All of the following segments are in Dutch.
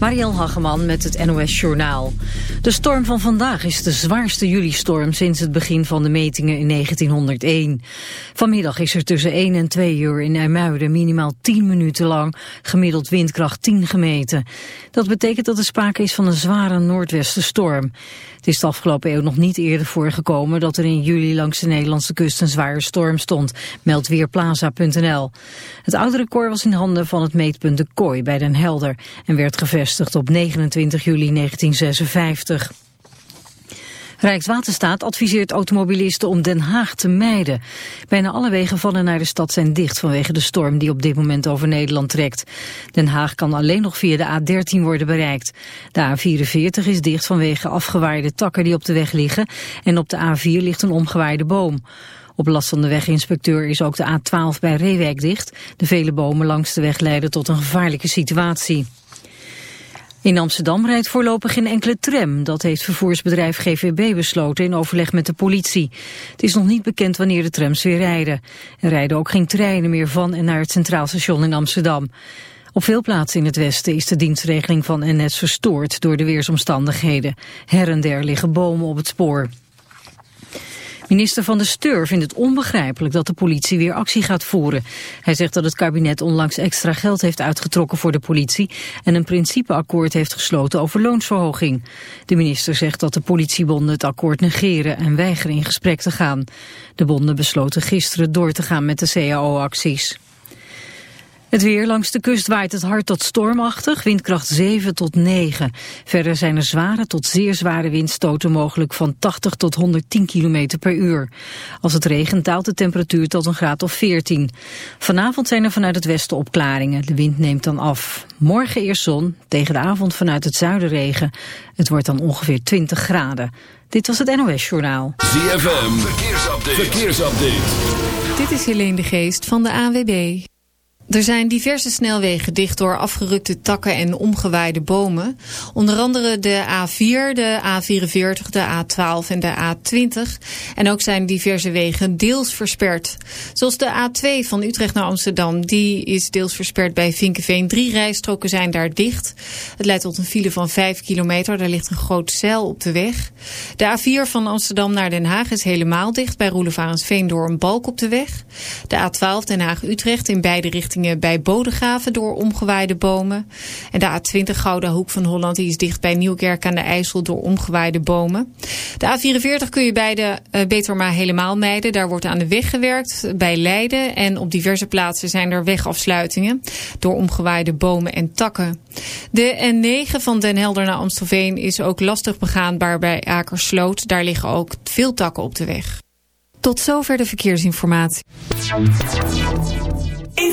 Mariel Hageman met het NOS Journaal. De storm van vandaag is de zwaarste juli-storm sinds het begin van de metingen in 1901. Vanmiddag is er tussen 1 en 2 uur in IJmuiden minimaal 10 minuten lang gemiddeld windkracht 10 gemeten. Dat betekent dat er sprake is van een zware noordwestenstorm. Het is de afgelopen eeuw nog niet eerder voorgekomen dat er in juli langs de Nederlandse kust een zware storm stond, meldt weerplaza.nl. Het oude record was in handen van het meetpunt de Kooi bij Den Helder en werd gevestigd op 29 juli 1956. Rijkswaterstaat adviseert automobilisten om Den Haag te mijden. Bijna alle wegen van en naar de stad zijn dicht vanwege de storm die op dit moment over Nederland trekt. Den Haag kan alleen nog via de A13 worden bereikt. De A44 is dicht vanwege afgewaaide takken die op de weg liggen en op de A4 ligt een omgewaaide boom. Op last van de weginspecteur is ook de A12 bij Reewijk dicht. De vele bomen langs de weg leiden tot een gevaarlijke situatie. In Amsterdam rijdt voorlopig geen enkele tram. Dat heeft vervoersbedrijf GVB besloten in overleg met de politie. Het is nog niet bekend wanneer de trams weer rijden. Er rijden ook geen treinen meer van en naar het Centraal Station in Amsterdam. Op veel plaatsen in het westen is de dienstregeling van NS verstoord door de weersomstandigheden. Her en der liggen bomen op het spoor. Minister van de Steur vindt het onbegrijpelijk dat de politie weer actie gaat voeren. Hij zegt dat het kabinet onlangs extra geld heeft uitgetrokken voor de politie en een principeakkoord heeft gesloten over loonsverhoging. De minister zegt dat de politiebonden het akkoord negeren en weigeren in gesprek te gaan. De bonden besloten gisteren door te gaan met de CAO-acties. Het weer langs de kust waait het hard tot stormachtig, windkracht 7 tot 9. Verder zijn er zware tot zeer zware windstoten mogelijk van 80 tot 110 km per uur. Als het regent daalt de temperatuur tot een graad of 14. Vanavond zijn er vanuit het westen opklaringen. De wind neemt dan af. Morgen eerst zon, tegen de avond vanuit het zuiden regen. Het wordt dan ongeveer 20 graden. Dit was het NOS Journaal. ZFM, verkeersupdate. verkeersupdate. Dit is Helene de Geest van de AWB. Er zijn diverse snelwegen dicht door afgerukte takken en omgewaaide bomen. Onder andere de A4, de A44, de A12 en de A20. En ook zijn diverse wegen deels versperd. Zoals de A2 van Utrecht naar Amsterdam. Die is deels versperd bij Vinkenveen. Drie rijstroken zijn daar dicht. Het leidt tot een file van 5 kilometer. Daar ligt een groot zeil op de weg. De A4 van Amsterdam naar Den Haag is helemaal dicht bij Roelevarensveen door een balk op de weg. De A12 Den Haag-Utrecht in beide richtingen bij Bodegraven door omgewaaide bomen. En de A20 Gouden Hoek van Holland die is dicht bij Nieuwkerk aan de IJssel door omgewaaide bomen. De A44 kun je beide uh, beter maar helemaal mijden. Daar wordt aan de weg gewerkt bij Leiden. En op diverse plaatsen zijn er wegafsluitingen door omgewaaide bomen en takken. De N9 van Den Helder naar Amstelveen is ook lastig begaanbaar bij Akersloot. Daar liggen ook veel takken op de weg. Tot zover de verkeersinformatie. In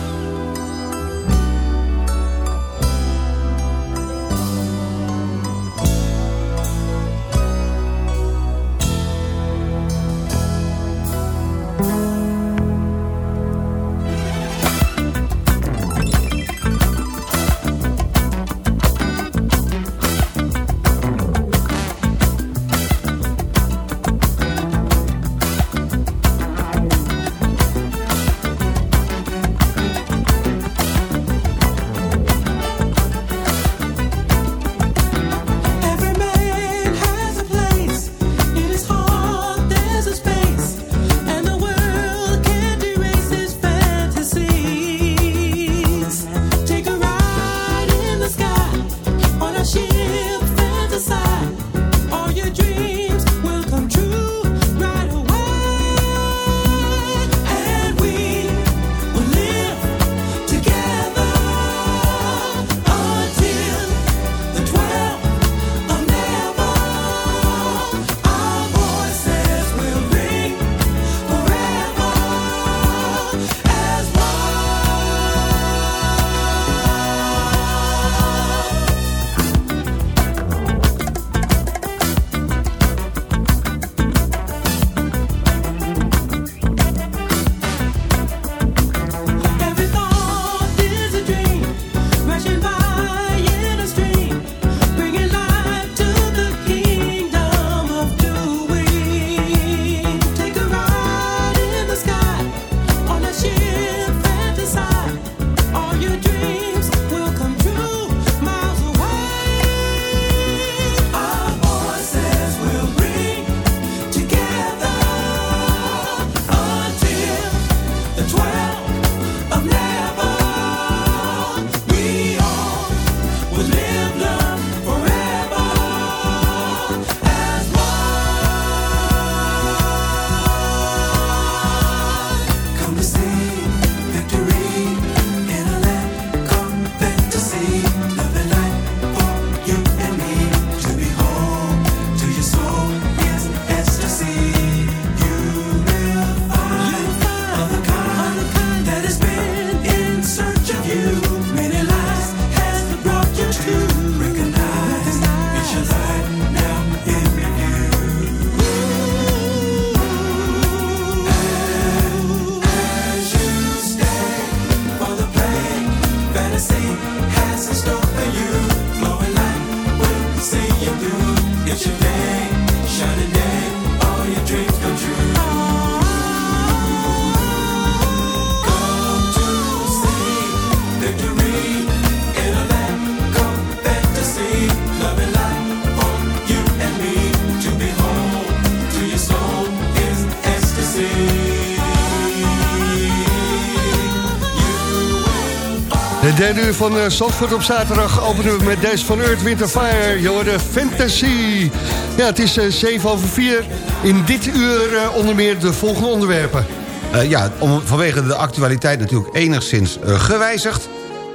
Het derde uur van uh, Zandvoort op zaterdag openen we met deze van Earth, Winter, Fire. Hoorde Fantasy. Ja, het is uh, 7 over 4. In dit uur uh, onder meer de volgende onderwerpen. Uh, ja, om, vanwege de actualiteit natuurlijk enigszins uh, gewijzigd.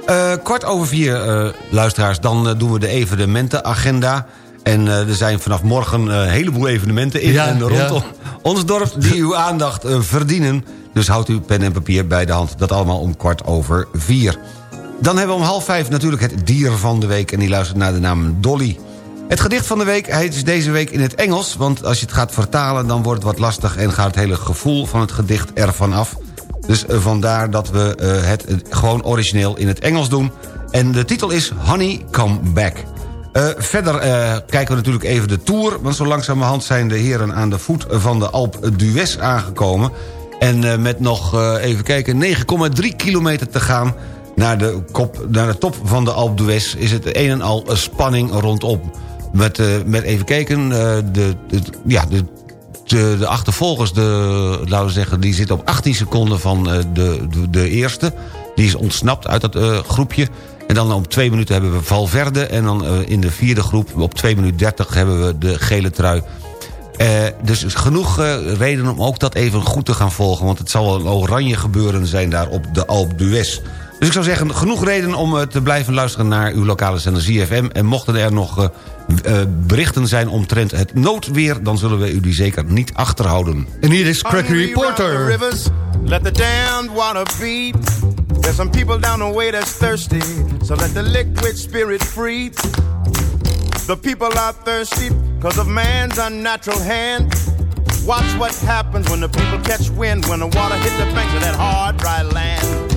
Uh, kwart over vier, luisteraars, dan doen we de evenementenagenda. En er zijn vanaf morgen een heleboel evenementen in ja, en rondom ja. ons dorp... die uw aandacht verdienen. Dus houdt uw pen en papier bij de hand. Dat allemaal om kwart over vier. Dan hebben we om half vijf natuurlijk het dier van de week... en die luistert naar de naam Dolly. Het gedicht van de week is deze week in het Engels... want als je het gaat vertalen dan wordt het wat lastig... en gaat het hele gevoel van het gedicht ervan af. Dus uh, vandaar dat we uh, het uh, gewoon origineel in het Engels doen. En de titel is Honey Come Back. verder kijken we natuurlijk even de Tour... want zo langzamerhand zijn de heren aan de voet van de Alp d'Huez aangekomen... En met nog, even kijken, 9,3 kilometer te gaan... Naar de, kop, naar de top van de Alp d'Huez is het een en al spanning rondom. Met, uh, met even kijken, uh, de, ja, de, de, achtervolgers, de, laten we zeggen, die zitten op 18 seconden van uh, de, de, de, eerste. Die is ontsnapt uit dat groepje. En dan op twee minuten hebben we Valverde. En dan in de vierde groep, op 2 minuten 30, hebben we de gele trui. dus genoeg reden om ook dat even goed te gaan volgen. Want het zal een oranje gebeuren zijn daar op de Alp d'Huez. Dus ik zou zeggen, genoeg reden om te blijven luisteren naar uw lokale zender ZFM. En mochten er nog uh, berichten zijn omtrent het noodweer... dan zullen we u die zeker niet achterhouden. En hier is Craig Reporter. Let the damned water beat. There's some people down the way that's thirsty. So let the liquid spirit free. The people are thirsty because of man's unnatural hand. Watch what happens when the people catch wind. When the water hits the banks of that hard, dry land.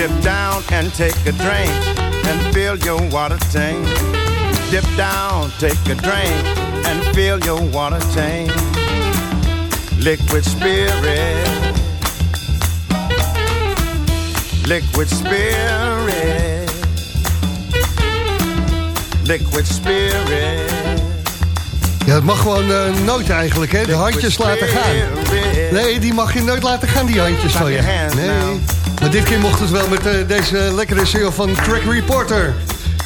Dip down and take a drink and fill your water tank. Dip down, take a drink and fill your water tank. Liquid spirit. Liquid spirit. Liquid spirit. Ja, het mag gewoon uh, nooit eigenlijk, hè? De handjes laten gaan. Nee, die mag je nooit laten gaan, die handjes van je. Nee. Maar dit keer mocht het wel met uh, deze lekkere single van Crack Reporter.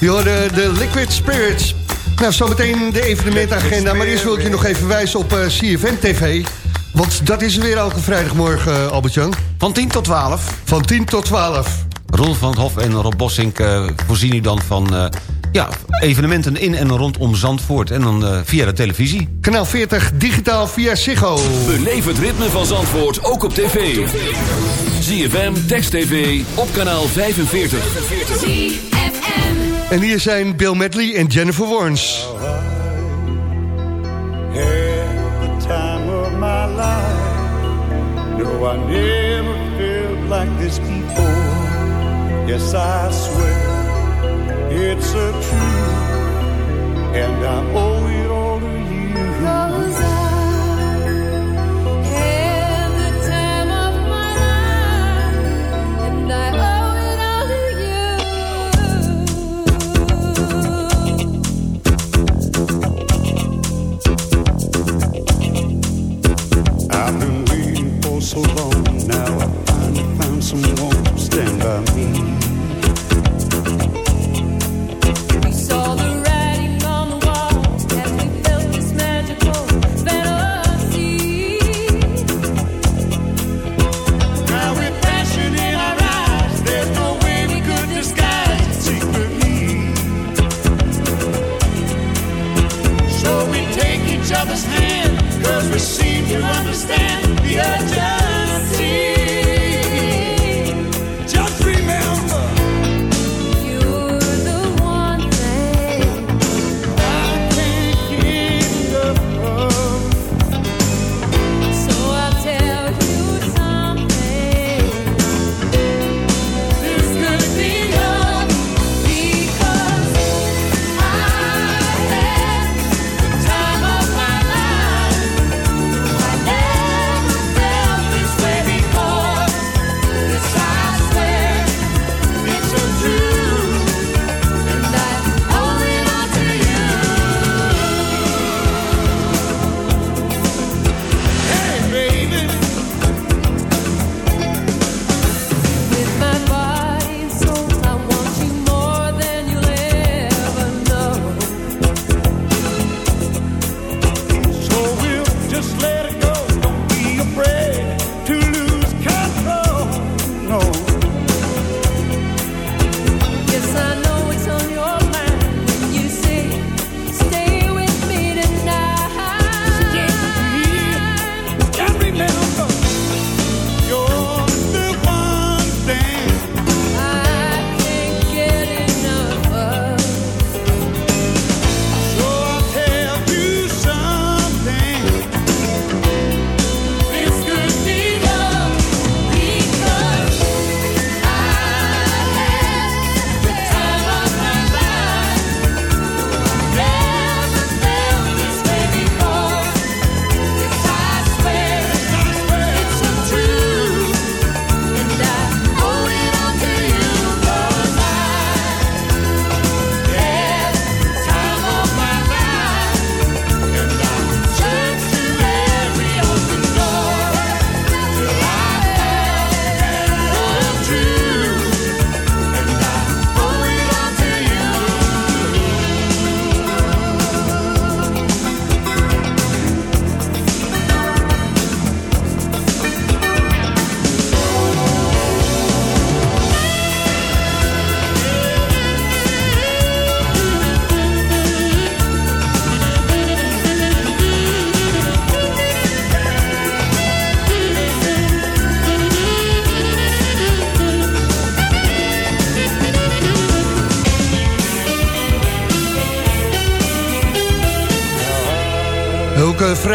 Je hoorde de Liquid Spirits. Nou, zometeen de evenementagenda. Maar eerst wil ik je nog even wijzen op uh, CFM TV. Want dat is weer elke vrijdagmorgen, uh, Albert-Jan. Van 10 tot 12. Van 10 tot 12. Ron van het Hof en Rob Bossink eh, voorzien u dan van... eh, ja, evenementen in en rondom Zandvoort. En dan eh, via de televisie. Kanaal 40, digitaal via Ziggo. Beleef het ritme van Zandvoort ook op tv. ZFM, Text TV, op kanaal 45. En hier zijn Bill Medley en Jennifer Warnes. had the time of my life. No, I never felt like this before. Yes, I swear it's a truth, and I owe someone to stand by me.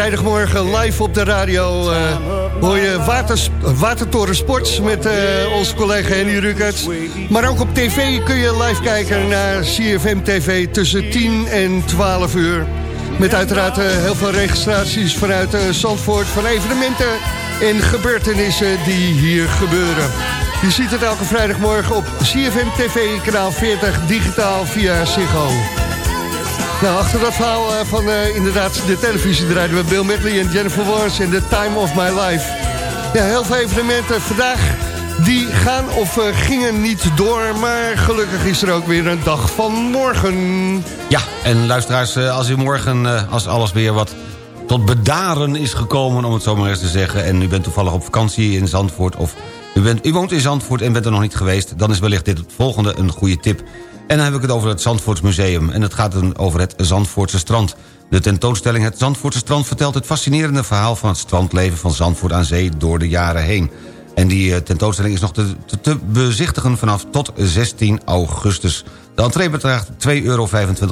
Vrijdagmorgen live op de radio eh, hoor je Watertoren Sports met eh, onze collega Henny Rukert. Maar ook op tv kun je live kijken naar CFM TV tussen 10 en 12 uur. Met uiteraard eh, heel veel registraties vanuit Zandvoort van evenementen en gebeurtenissen die hier gebeuren. Je ziet het elke vrijdagmorgen op CFM TV kanaal 40 digitaal via Ziggo. Nou, achter dat verhaal eh, van eh, inderdaad de televisie draaiden we Bill Medley en Jennifer Warnes in The Time of My Life. Ja, heel veel evenementen vandaag die gaan of eh, gingen niet door, maar gelukkig is er ook weer een dag van morgen. Ja, en luisteraars, als u morgen, als alles weer wat tot bedaren is gekomen... om het zo maar eens te zeggen... en u bent toevallig op vakantie in Zandvoort... of U, bent, u woont in Zandvoort en bent er nog niet geweest... dan is wellicht dit het volgende een goede tip. En dan heb ik het over het Zandvoortsmuseum. En het gaat dan over het Zandvoortse strand. De tentoonstelling Het Zandvoortse strand vertelt het fascinerende verhaal... van het strandleven van Zandvoort aan zee door de jaren heen. En die eh, tentoonstelling is nog te, bezichtigen vanaf tot 16 augustus. De entree bedraagt 2,25 euro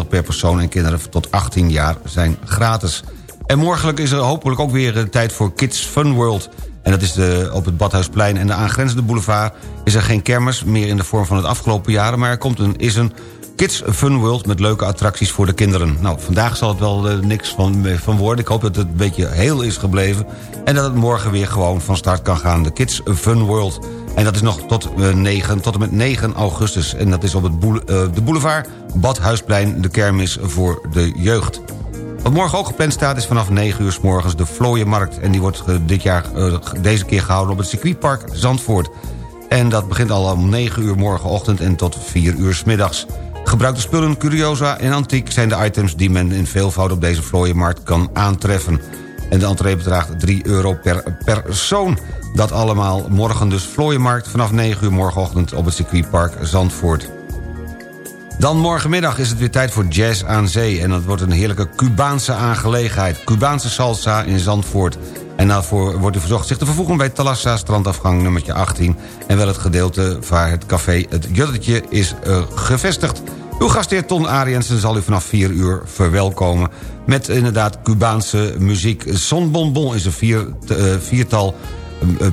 per persoon... en kinderen tot 18 jaar zijn gratis. En morgen is er hopelijk ook weer eh, tijd voor Kids Fun World... En dat is de, op het Badhuisplein en de aangrenzende boulevard... is er geen kermis meer in de vorm van het afgelopen jaren... maar er komt een, is een Kids Fun World met leuke attracties voor de kinderen. Nou, vandaag zal het wel uh, niks van, van worden. Ik hoop dat het een beetje heel is gebleven. En dat het morgen weer gewoon van start kan gaan. De Kids Fun World. En dat is nog tot, uh, 9, tot en met 9 augustus. En dat is op het de boulevard Badhuisplein, de kermis voor de jeugd. Wat morgen ook gepland staat is vanaf 9 uur s morgens de Vlooienmarkt. En die wordt uh, dit jaar, uh, deze keer gehouden op het circuitpark Zandvoort. En dat begint al om 9 uur morgenochtend en tot 4 uur s middags. Gebruikte spullen, curiosa en antiek zijn de items... die men in veelvoud op deze vlooienmarkt kan aantreffen. En de entree bedraagt 3 euro per persoon. Dat allemaal morgen dus vlooienmarkt vanaf 9 uur morgenochtend... op het circuitpark Zandvoort. Dan morgenmiddag is het weer tijd voor Jazz aan Zee... en dat wordt een heerlijke Cubaanse aangelegenheid. Cubaanse salsa in Zandvoort. En daarvoor wordt u verzocht zich te vervoegen bij Talassa, strandafgang nummertje 18... en wel het gedeelte waar het café Het Juttetje is uh, gevestigd. Uw gastheer Ton Ariensen zal u vanaf 4 uur verwelkomen... met inderdaad Cubaanse muziek. Son Bonbon is een vier, uh, viertal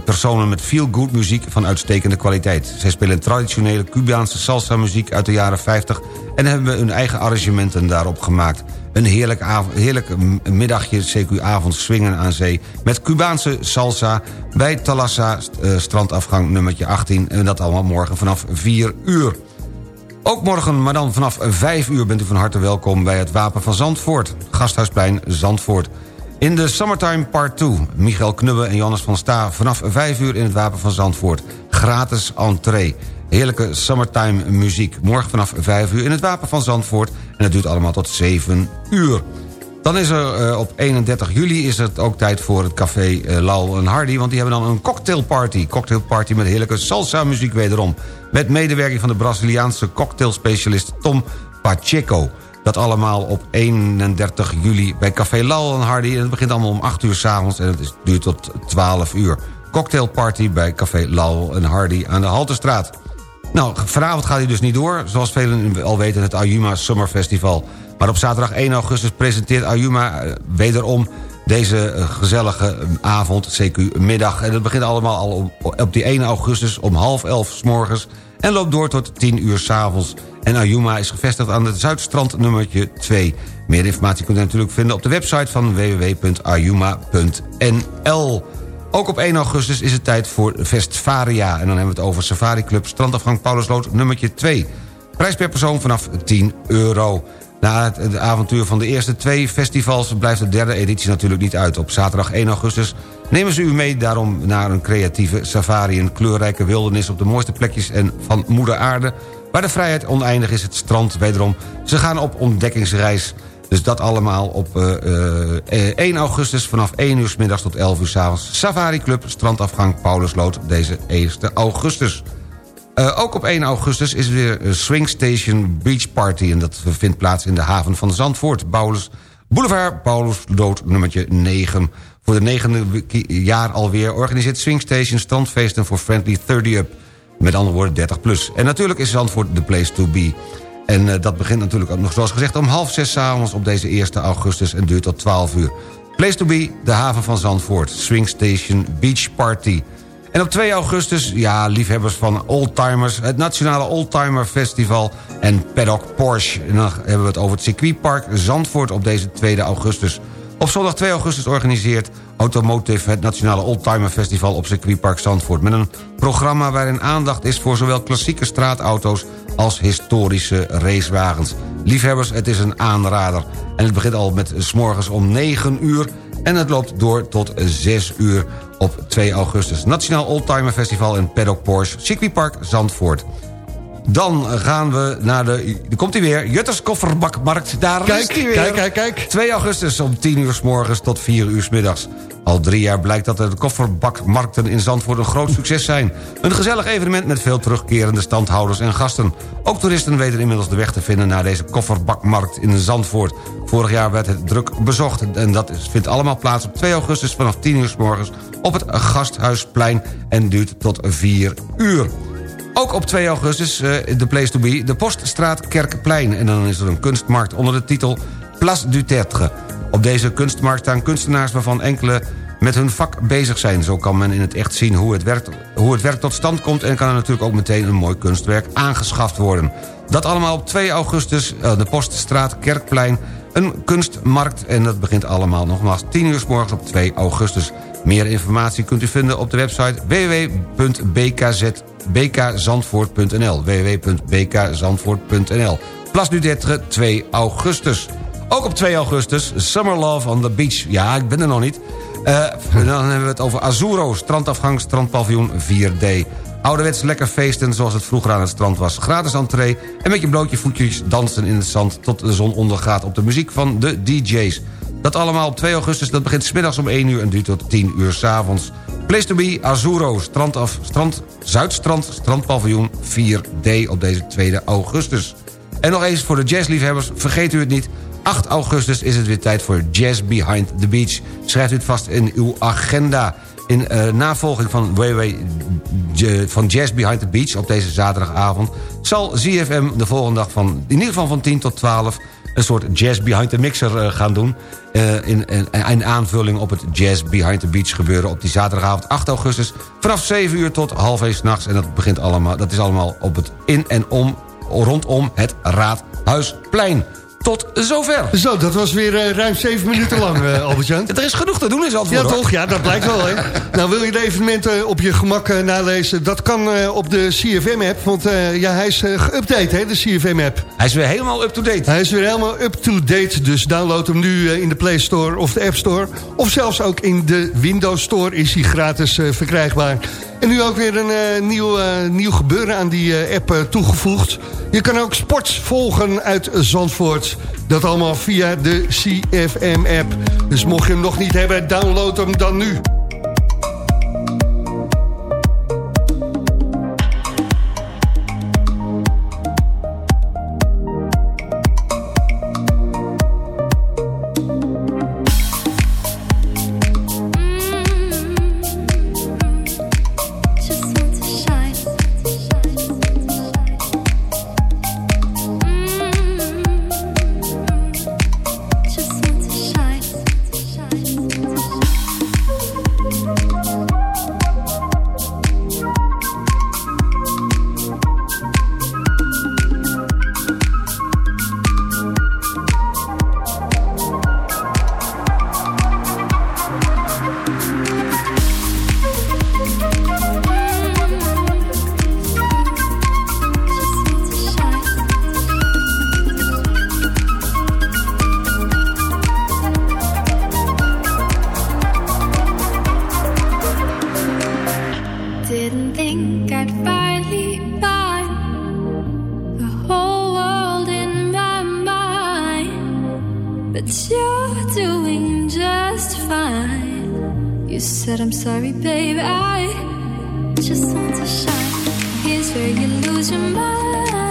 personen met veel good muziek van uitstekende kwaliteit. Zij spelen traditionele Cubaanse salsa muziek uit de jaren 50... en hebben hun eigen arrangementen daarop gemaakt. Een heerlijk, heerlijk middagje, CQ avond swingen aan zee... met Cubaanse salsa bij Talassa, uh, strandafgang nummertje 18... en dat allemaal morgen vanaf 4 uur. Ook morgen, maar dan vanaf 5 uur bent u van harte welkom... bij het Wapen van Zandvoort, Gasthuisplein Zandvoort... In de Summertime Part 2, Michael Knubbe en Johannes van Sta... vanaf 5 uur in het Wapen van Zandvoort. Gratis entree. Heerlijke summertime muziek. Morgen vanaf 5 uur in het Wapen van Zandvoort. En het duurt allemaal tot 7 uur. Dan is er uh, op 31 juli is het ook tijd voor het café uh, en Hardy... want die hebben dan een cocktailparty. Cocktailparty met heerlijke salsa-muziek wederom. Met medewerking van de Braziliaanse cocktailspecialist Tom Pacheco. Dat allemaal op 31 juli bij Café Lal en Hardy. En het begint allemaal om 8 uur s'avonds en het duurt tot 12 uur. Cocktailparty bij Café Lal en Hardy aan de Halterstraat. Nou, vanavond gaat hij dus niet door. Zoals velen al weten, het Ayuma Summer Festival. Maar op zaterdag 1 augustus presenteert Ayuma uh, wederom deze uh, gezellige avond, CQ middag. En het begint allemaal al op, die 1 augustus om half elf s morgens... en loopt door tot 10 uur s'avonds. En Ayuma is gevestigd aan het Zuidstrand nummertje 2. Meer informatie kunt u natuurlijk vinden op de website van www.ayuma.nl. Ook op 1 augustus is het tijd voor Vestvaria. En dan hebben we het over Safari Club Strandafgang Paulusloot nummertje 2. Prijs per persoon vanaf 10 euro. Na het, het, avontuur van de eerste twee festivals blijft de derde editie natuurlijk niet uit. Op zaterdag 1 augustus nemen ze u mee daarom naar een creatieve safari... een kleurrijke wildernis op de mooiste plekjes en van moeder aarde... waar de vrijheid oneindig is, het strand wederom. Ze gaan op ontdekkingsreis. Dus dat allemaal op uh, uh, 1 augustus vanaf 1 uur s middags tot 11 uur s avonds. Safari Club, strandafgang Paulusloot, deze 1 augustus. Ook op 1 augustus is weer Swing Station Beach Party... en dat vindt plaats in de haven van Zandvoort. Paulus, Boulevard Paulus Dood nummertje 9. Voor de negende jaar alweer organiseert Swing Station strandfeesten voor Friendly 30 Up. Met andere woorden 30 plus. En natuurlijk is Zandvoort the place to be. En uh, dat begint natuurlijk ook nog zoals gezegd om half zes avonds op deze 1 augustus en duurt tot 12 uur. Place to be, de haven van Zandvoort. Swing Station Beach Party. En op 2 augustus, ja, liefhebbers van oldtimers... het Nationale Oldtimer Festival en Paddock Porsche. En dan hebben we het over het circuitpark Zandvoort op deze 2 augustus. Op zondag 2 augustus organiseert Automotive het Nationale Oldtimer Festival op circuitpark Zandvoort... met een programma waarin aandacht is voor zowel klassieke straatauto's... als historische racewagens. Liefhebbers, het is een aanrader. En het begint al met s morgens om 9 uur... en het loopt door tot 6 uur op 2 augustus. Nationaal Oldtimer Festival in Paddock Porsche, circuitpark Zandvoort. Dan gaan we naar de... Er komt hij weer, Jutters Kofferbakmarkt. Daar Kijk, is hij weer. kijk, kijk, kijk. 2 augustus om 10 uur s morgens tot 4 uur s middags. Al drie jaar blijkt dat de kofferbakmarkten in Zandvoort een groot succes zijn. Een gezellig evenement met veel terugkerende standhouders en gasten. Ook toeristen weten inmiddels de weg te vinden naar deze kofferbakmarkt in Zandvoort. Vorig jaar werd het druk bezocht en dat vindt allemaal plaats op 2 augustus vanaf 10 uur s morgens op het Gasthuisplein en duurt tot 4 uur. Ook op 2 augustus eh, de place to be, de Poststraat Kerkplein. En dan is er een kunstmarkt onder de titel Place du Tertre. Op deze kunstmarkt staan kunstenaars waarvan enkele met hun vak bezig zijn. Zo kan men in het echt zien hoe het, werk, hoe het werk tot stand komt... en kan er natuurlijk ook meteen een mooi kunstwerk aangeschaft worden. Dat allemaal op 2 augustus, eh, de Poststraat Kerkplein... een kunstmarkt en dat begint allemaal nogmaals 10 uur s morgens op 2 augustus. Meer informatie kunt u vinden op de website www.bkzandvoort.nl www.bkzandvoort.nl Place du Detre 2 augustus. Ook op 2 augustus Summer Love on the Beach. Ja, ik ben er nog niet. Eh, dan hebben we het over Azuro, strandafgang, strandpaviljoen 4D. Ouderwets lekker feesten zoals het vroeger aan het strand was. Gratis entree en met je blootje voetjes dansen in het zand... tot de zon ondergaat op de muziek van de DJ's. Dat allemaal op 2 augustus, dat begint smiddags om 1 uur... en duurt tot 10 uur s'avonds. Place to be, Azuro, strand af, strand, Zuidstrand, strandpaviljoen 4D op deze 2 augustus. En nog eens voor de jazzliefhebbers, vergeet u het niet... 8 augustus is het weer tijd voor Jazz Behind the Beach. Schrijft u het vast in uw agenda. In eh, navolging van J- van Jazz Behind the Beach op deze zaterdagavond... zal ZFM de volgende dag van in ieder geval van 10 tot 12 een soort Jazz Behind the Mixer eh, gaan doen. eh, in, in, in aanvulling op het Jazz Behind the Beach gebeuren... op die zaterdagavond 8 augustus vanaf 7 uur tot half 1 s'nachts. En dat, begint allemaal, dat is allemaal op het in en om, rondom het Raadhuisplein. Tot zover. Zo, dat was weer eh, ruim zeven minuten lang, eh, Albert-Jan. Er is genoeg te doen in Zandvoort. Ja, hoor. toch? Ja, dat blijkt wel, hè? Nou, wil je de evenementen op je gemak eh, nalezen? Dat kan eh, op de CFM-app, want eh, ja, hij is eh, geüpdate, hè, de CFM-app. Hij is weer helemaal up-to-date. Hij is weer helemaal up-to-date, dus download hem nu eh, in de Play Store of de App Store. Of zelfs ook in de Windows Store is hij gratis eh, verkrijgbaar. En nu ook weer een eh, nieuw, eh, nieuw gebeuren aan die eh, app toegevoegd. Je kan ook sport volgen uit Zandvoort. Dat allemaal via de CFM-app. Dus mocht je hem nog niet hebben, download hem dan nu. But you're doing just fine. You said I'm sorry, babe. I just want to shine. Here's where you lose your mind.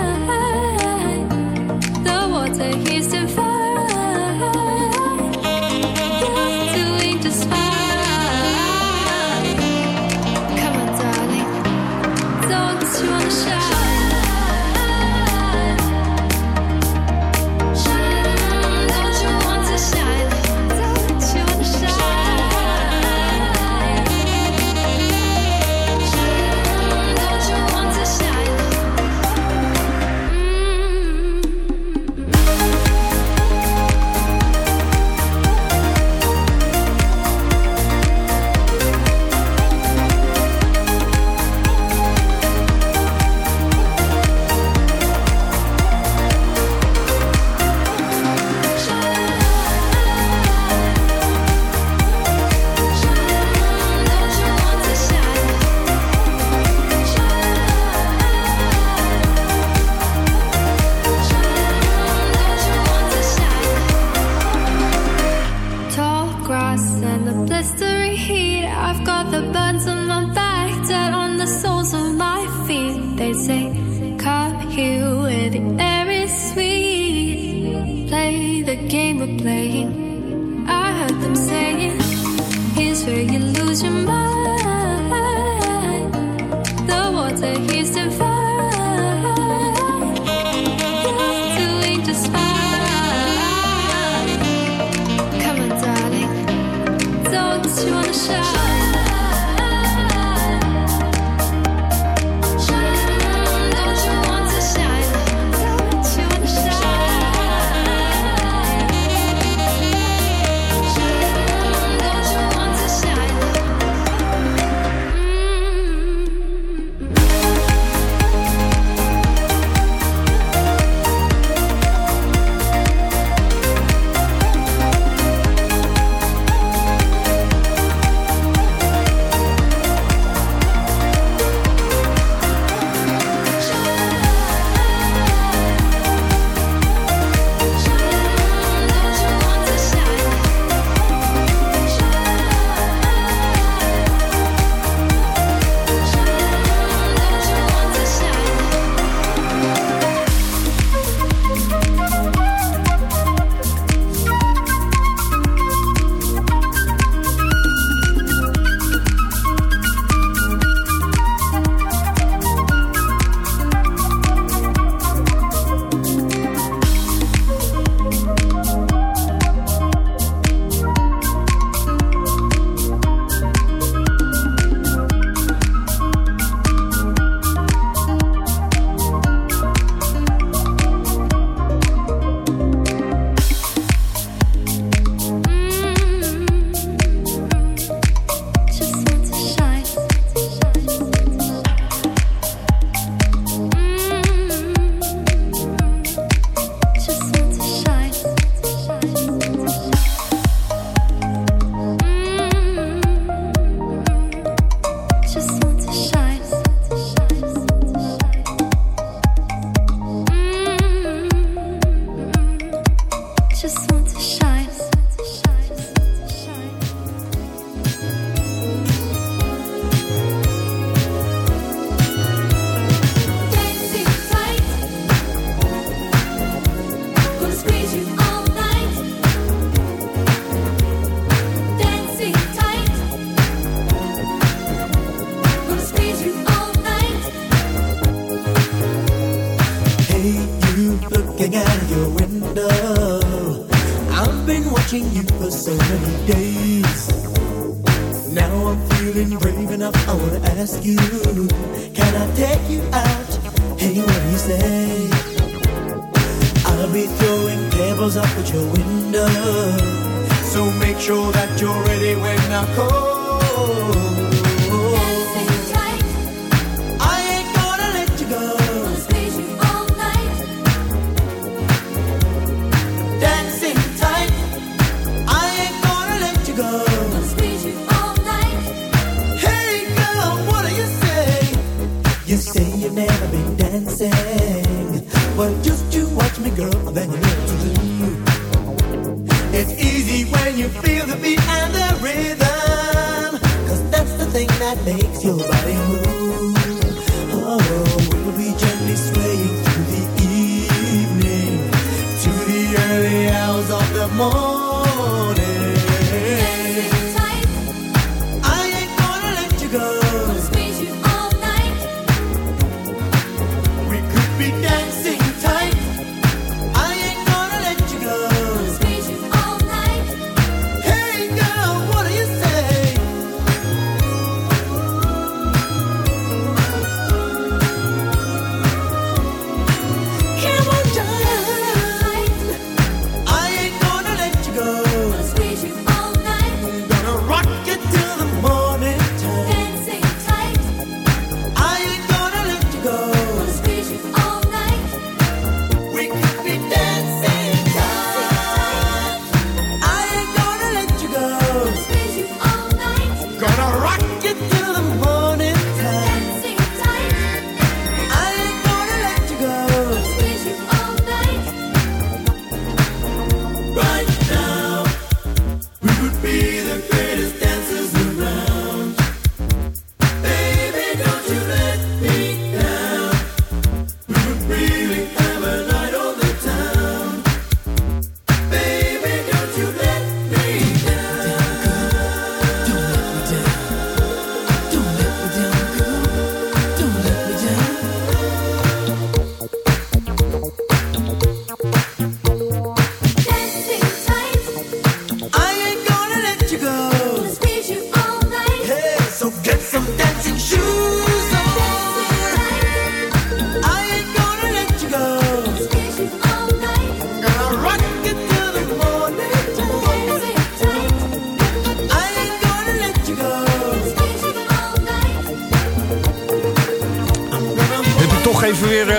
Just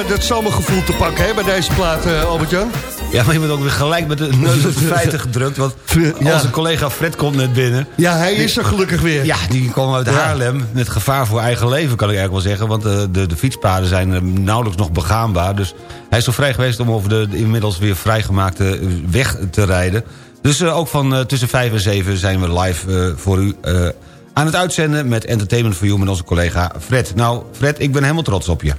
dat zomergevoel te pakken hè, bij deze plaat, eh, Albert-Jan. Ja, maar je bent ook weer gelijk met de neus op de feiten gedrukt. Want Ja. onze collega Fred komt net binnen. Ja, hij is er gelukkig weer. Ja, die kwam uit. Haarlem met gevaar voor eigen leven, kan ik eigenlijk wel zeggen. Want de, de, de fietspaden zijn eh, nauwelijks nog begaanbaar. Dus hij is zo vrij geweest om over de, de inmiddels weer vrijgemaakte eh, weg te rijden. Dus eh, ook van eh, tussen 5 en 7 zijn we live eh, voor u eh, aan het uitzenden... met Entertainment for You met onze collega Fred. Nou, Fred, ik ben helemaal trots op je.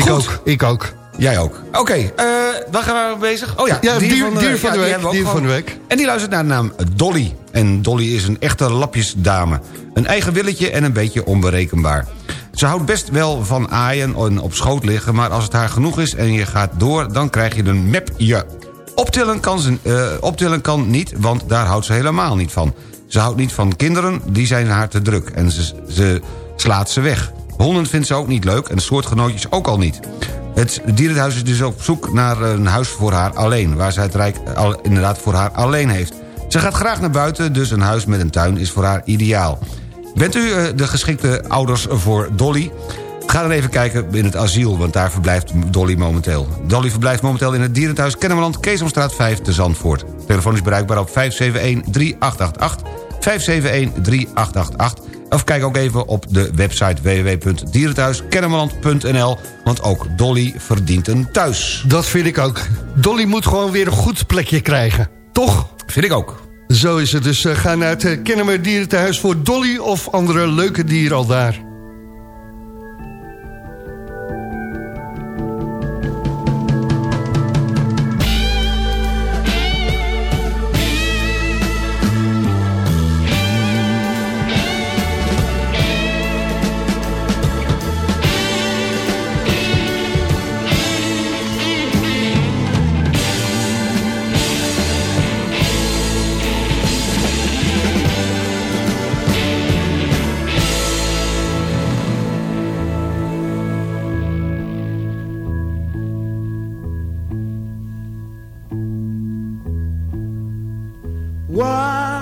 Ik Goed. ook, ik ook. Jij ook. Oké, eh, waar gaan we bezig? Oh ja, Ja, dier- dier van de week, dier van de week. En die luistert naar de naam Dolly. En Dolly is een echte lapjesdame. Een eigen willetje en een beetje onberekenbaar. Ze houdt best wel van aaien en op schoot liggen... maar als het haar genoeg is en je gaat door, dan krijg je een mepje. Optillen kan, ze, eh, optillen kan niet, want daar houdt ze helemaal niet van. Ze houdt niet van kinderen, die zijn haar te druk. En ze, ze slaat ze weg. Honden vindt ze ook niet leuk en soortgenootjes ook al niet. Het dierenhuis is dus op zoek naar een huis voor haar alleen... waar zij het rijk al, inderdaad voor haar alleen heeft. Ze gaat graag naar buiten, dus een huis met een tuin is voor haar ideaal. Bent u eh, de geschikte ouders voor Dolly? Ga dan even kijken in het asiel, want daar verblijft Dolly momenteel. Dolly verblijft momenteel in het dierenthuis Kennemerland... Keesomstraat 5 te Zandvoort. Telefoon is bereikbaar op 571-3888... 571-3888... Of kijk ook even op de website www.dierenthuiskennemerland.nl... want ook Dolly verdient een thuis. Dat vind ik ook. Dolly moet gewoon weer een goed plekje krijgen. Toch? Vind ik ook. Zo is het. Dus eh, ga naar het uh, Kennemer Dierentehuis voor Dolly of andere leuke dieren al daar.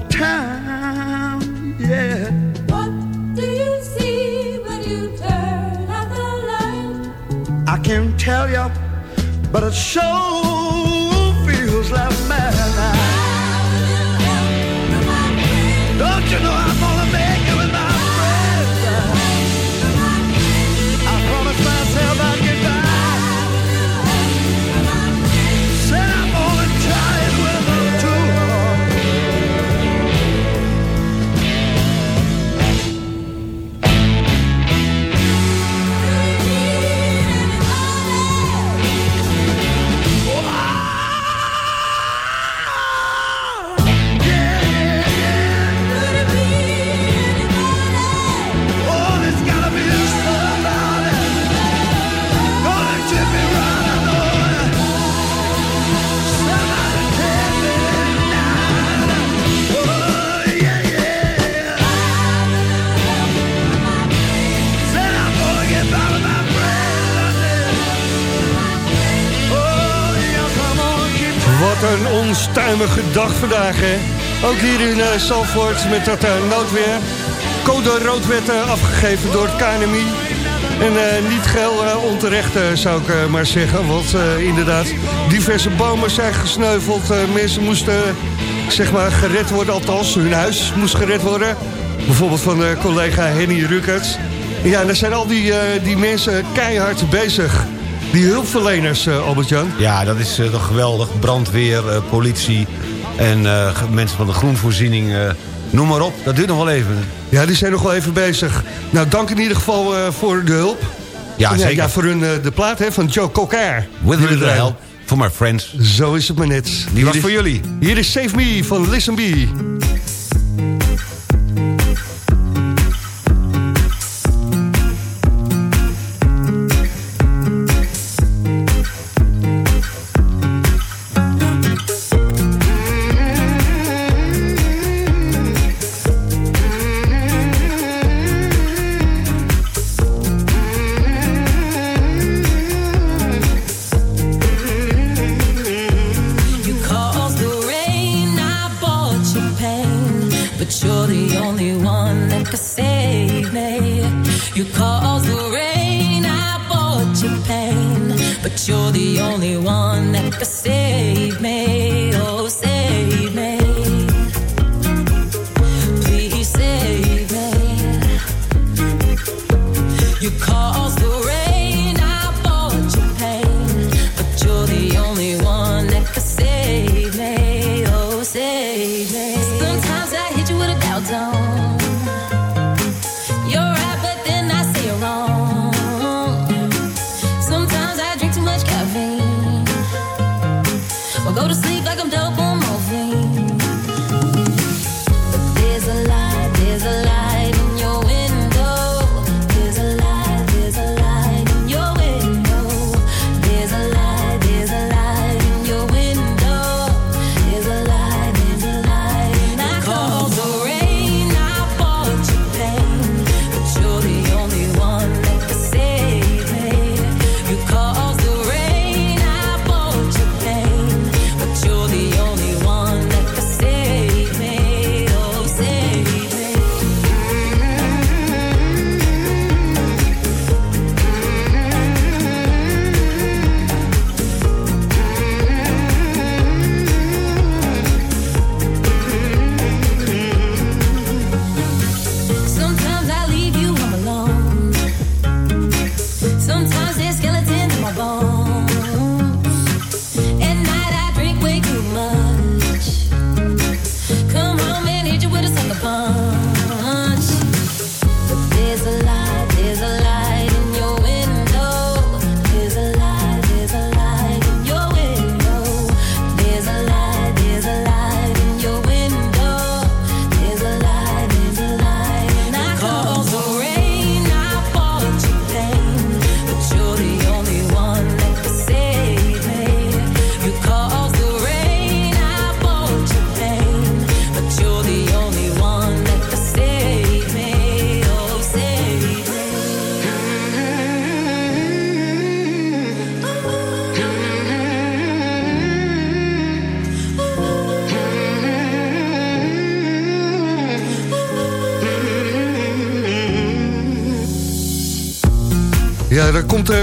the time. Dag vandaag. Ook hier in uh, met dat uh, noodweer. Code rood werd uh, afgegeven door het KNMI. En niet geel onterecht, zou ik maar zeggen. Want inderdaad, diverse bomen zijn gesneuveld. mensen moesten, zeg maar, gered worden. Althans, hun huis moest gered worden. Bijvoorbeeld van collega Henny Rukkerts. Ja, daar zijn al die, die mensen keihard bezig... Die hulpverleners, Albert-Jan. Ja, dat is toch geweldig. Brandweer, politie en mensen van de groenvoorziening. noem maar op, dat duurt nog wel even. Ja, die zijn nog wel even bezig. Nou, dank in ieder geval voor de hulp. Ja, en, zeker. Ja, voor hun de plaat hè, van Joe Cocker. With the help, for my friends. Zo is het maar net. Die was voor jullie. Hier is Save Me van Listen me. Well, go to sleep like I'm done. Ja, daar komt uh,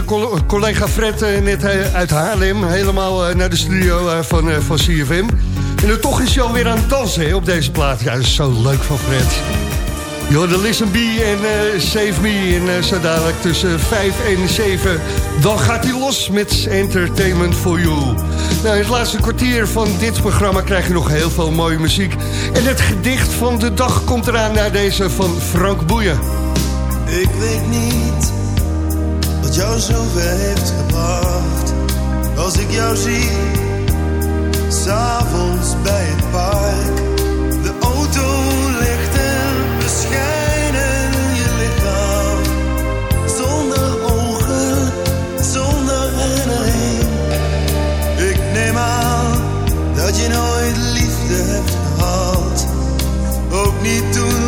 collega Fred uh, net uh, uit Haarlem helemaal naar de studio van, van CFM. En dan toch is hij alweer aan het dansen op deze plaat. Ja, dat is zo leuk van Fred. Je hoorde Listen Be en Save Me. En zo dadelijk tussen 5 en 7. Dan gaat hij los met Entertainment for You. Nou, in het laatste kwartier van dit programma krijg je nog heel veel mooie muziek. En het gedicht van de dag komt eraan naar deze van Frank Boeien. Ik weet niet jou zover heeft gebracht. Als ik jou zie, s'avonds bij het park. De auto ligt en beschijnen je lichaam. Zonder ogen, zonder herinnering. Ik neem aan dat je nooit liefde hebt gehad. Ook niet toen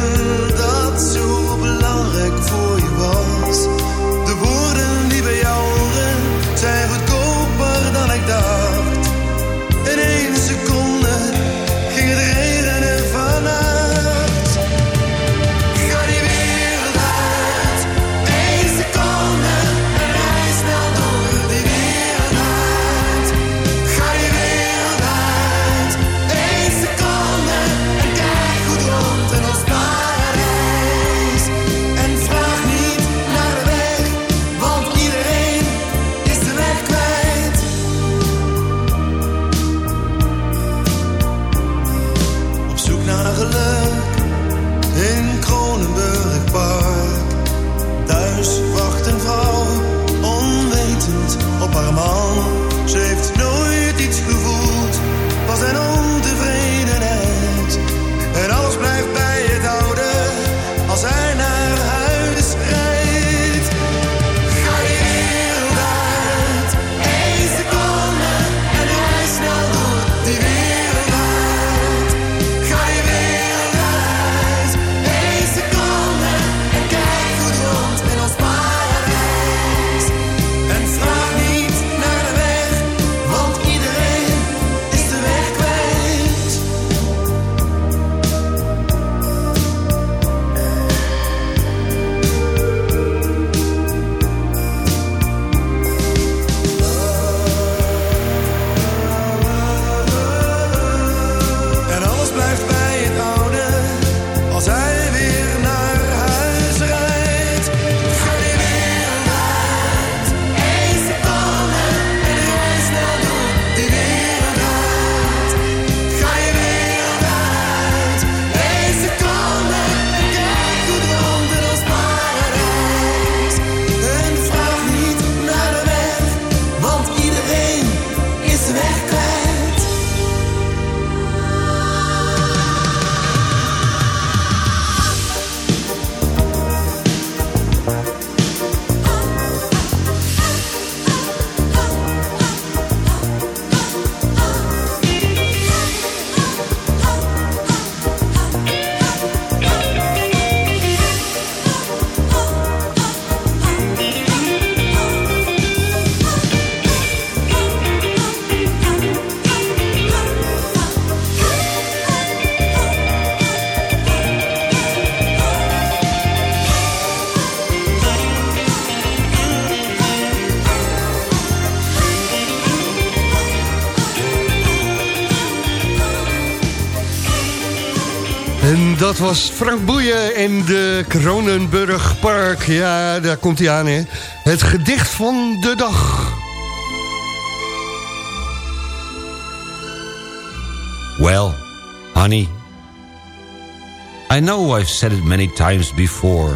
dat was Frank Boeien in de Kronenburg Park. Ja, daar komt hij aan, hè. Het gedicht van de dag. Well, honey, I know I've said it many times before.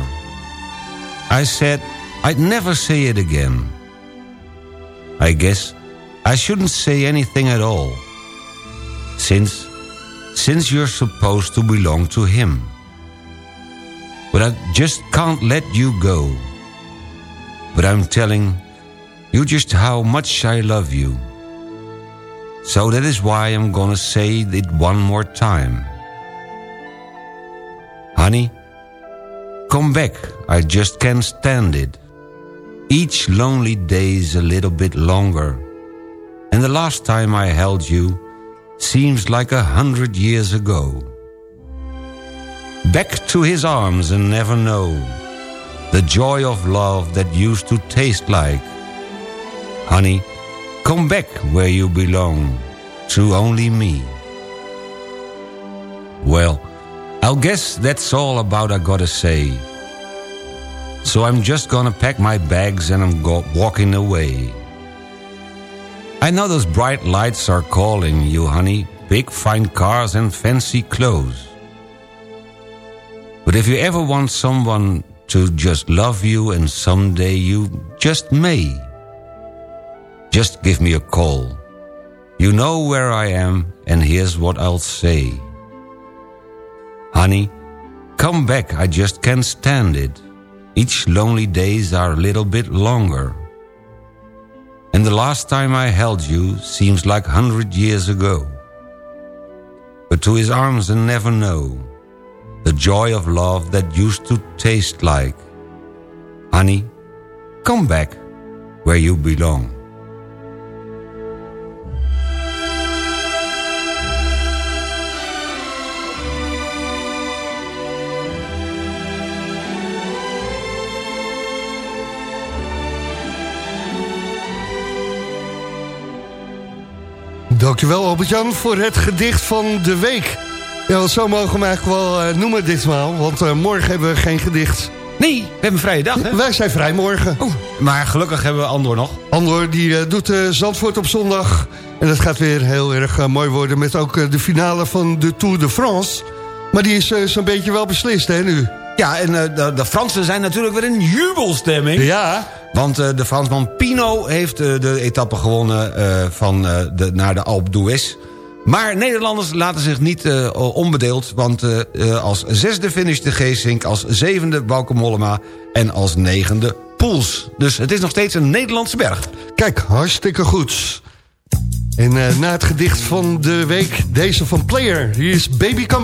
I said I'd never say it again. I guess I shouldn't say anything at all. Since, since you're supposed to belong to him. But I just can't let you go. But I'm telling you just how much I love you. So that is why I'm gonna say it one more time. Honey, come back, I just can't stand it. Each lonely day's a little bit longer. And the last time I held you seems like a hundred years ago. Back to his arms and never know the joy of love that used to taste like. Honey, come back where you belong, to only me. Well, I'll guess that's all about I gotta say. So I'm just gonna pack my bags and I'm go- walking away. I know those bright lights are calling you, honey. Big fine cars and fancy clothes. But if you ever want someone to just love you and someday you just may, just give me a call. You know where I am and here's what I'll say. Honey, come back, I just can't stand it. Each lonely days are a little bit longer. And the last time I held you seems like hundred years ago. But to his arms and never know the joy of love that used to taste like. Honey, come back where you belong. Dankjewel Albert-Jan voor het gedicht van de week. Ja, zo mogen we eigenlijk wel eh, noemen ditmaal. Want eh, morgen hebben we geen gedicht. Nee, we hebben een vrije dag, hè? Wij zijn vrij morgen. Maar gelukkig hebben we Andor nog. Andor die eh, doet Zandvoort op zondag. En dat gaat weer heel erg mooi worden... met ook de finale van de Tour de France. Maar die is zo'n beetje wel beslist, hè, nu? Ja, en de, de Fransen zijn natuurlijk weer in jubelstemming. Ja. Want eh, de Fransman Pino heeft eh, de etappe gewonnen eh, van, de, naar de Alpe d'Huez. Maar Nederlanders laten zich niet onbedeeld... want als zesde finish de Geesink, als zevende Bauke Mollema... en als negende Poels. Dus het is nog steeds een Nederlandse berg. Kijk, hartstikke goed. En na het gedicht van de week, deze van Player. Hier is Baby Come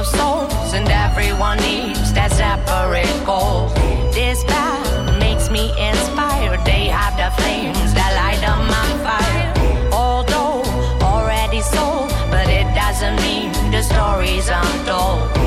of souls, and everyone needs that separate goal. This path makes me inspired. They have the flames that light up my fire. Although already sold, but it doesn't mean the stories untold.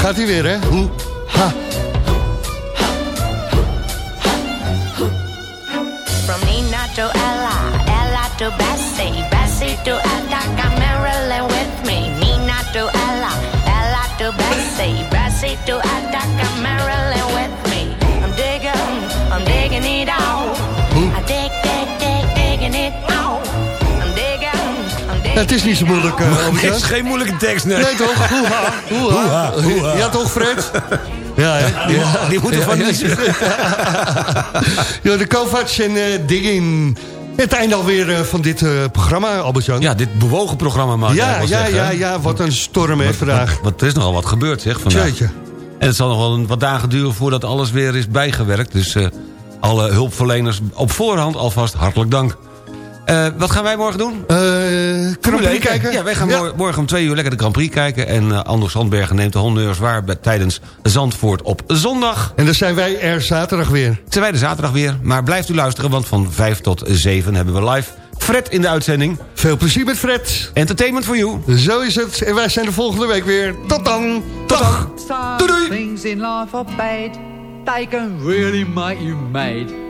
Gaat hij weer, hè? Hm. Ha. From Nina to Ella, Ella to Bessie, Bessie to Attica, Marilyn with me. Nina to Ella, Ella to Bessie, Bessie to Attica, Marilyn with me. I'm digging, I'm digging it out. Digging Het is niet zo moeilijk, uh, Het is geen moeilijke tekst, nee. Nee, toch? Hoeha. Hoeha. Hoeha. Ja, toch, Fred? Ja, hè? Die, mo- die moeten van niet Ja, de Kovacs en eh Digging. Het einde alweer eh, van dit eh, programma, Albert-Jan. Ja, dit bewogen programma ik ja, ja, zeggen. ja, ja, wat een storm hè, vandaag. Want er is nogal wat gebeurd, zeg, vandaag. Jeetje. En het zal nog wel een, wat dagen duren voordat alles weer is bijgewerkt. Dus eh, alle hulpverleners op voorhand alvast hartelijk dank. Eh, wat gaan wij morgen doen? Eh Grand Prix kijken? Ja, wij gaan Ja. morgen om twee uur lekker de Grand Prix kijken. En eh Anders Sandbergen neemt de honneurs waar bij- tijdens Zandvoort op zondag. En dan zijn wij er zaterdag weer. Zijn wij de zaterdag weer. Maar blijft u luisteren, want van 5 tot 7 hebben we live Fred in de uitzending. Veel plezier met Fred. Entertainment for you. Zo is het. En wij zijn de volgende week weer. Tot dan. Dag. Some things in life are bad. They can really make you mad.